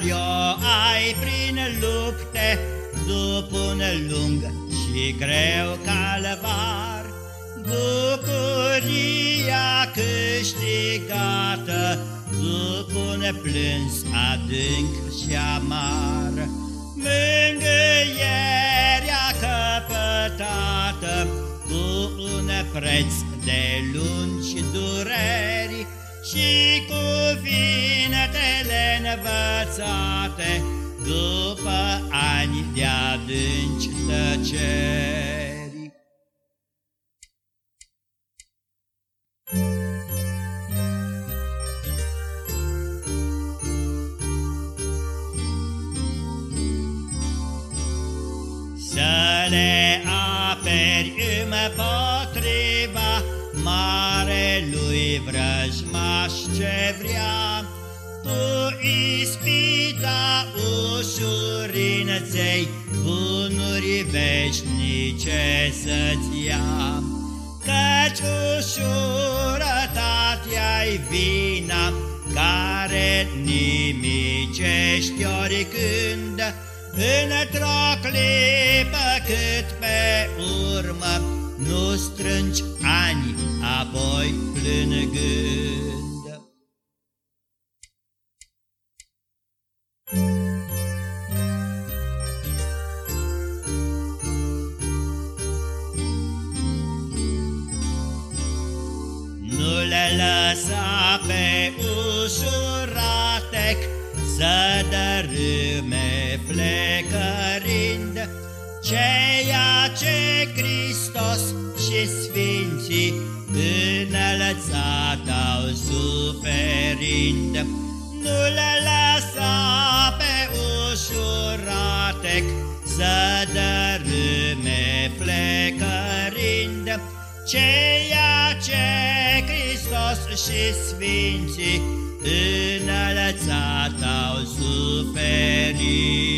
Dar o ai prin lupte după un lung și greu calvar, Bucuria câștigată după un plâns adânc și amar, Mângâierea căpătată cu un preț de lungi dureri. Și cuvintele învățate după ani de adânci tăceri. Să le aperi împotriva marelui vrăjmaș ce vrea, Tu ispita ușurinței, bunuri veșnice să-ți ia. Căci ușurătatea-i vina, care nimicești oricând, Într-o clipă cât pe urmă Nu strângi ani apoi plângând lăsa pe ușuratec Să dărâme flecărind Ceea ce Hristos și Sfinții Înălțat au suferind. Nu le lăsa pe ușuratec Să dărâme flecărind Ceea ce Hristos și Sfinții Înălțat au suferit.